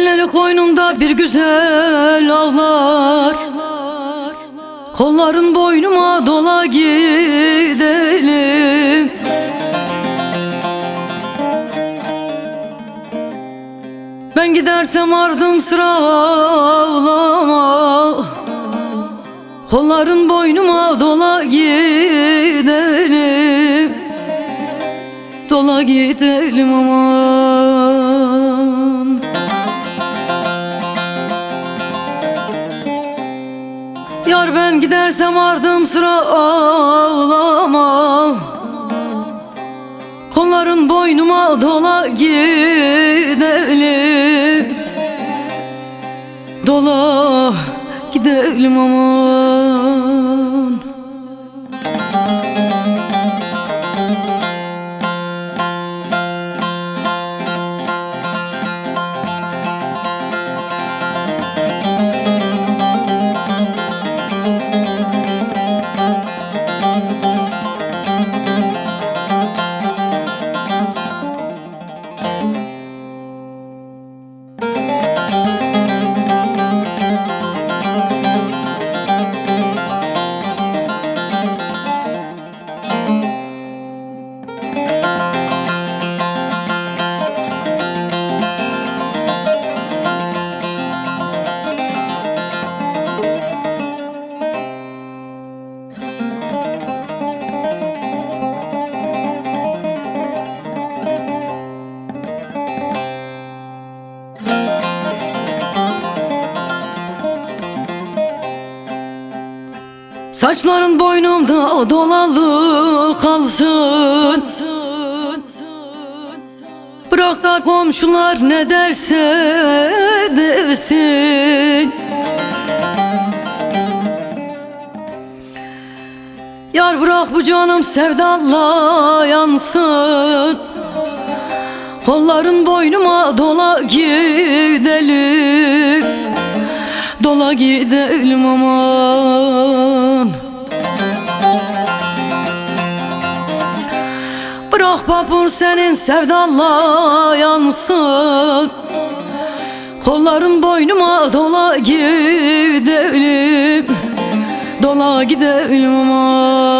Elleri koynumda bir güzel ağlar. Kolların boynuma dola gidelim. Ben gidersem ardım sıra ağlama. Kolların boynuma dola gidelim. Dola gidelim aman gidersem ardım sıra ağlama. Kolların boynuma dola gidelim. Dola gidelim aman Saçların boynumda dolalı kalsın. Bırak da komşular ne derse desin. Yar bırak bu canım sevdalla yansın. Kolların boynuma dola gidelim Dola gidelim aman. Bırak papur senin sevdalla yansın. Kolların boynuma dola gidelim. Dola gidelim aman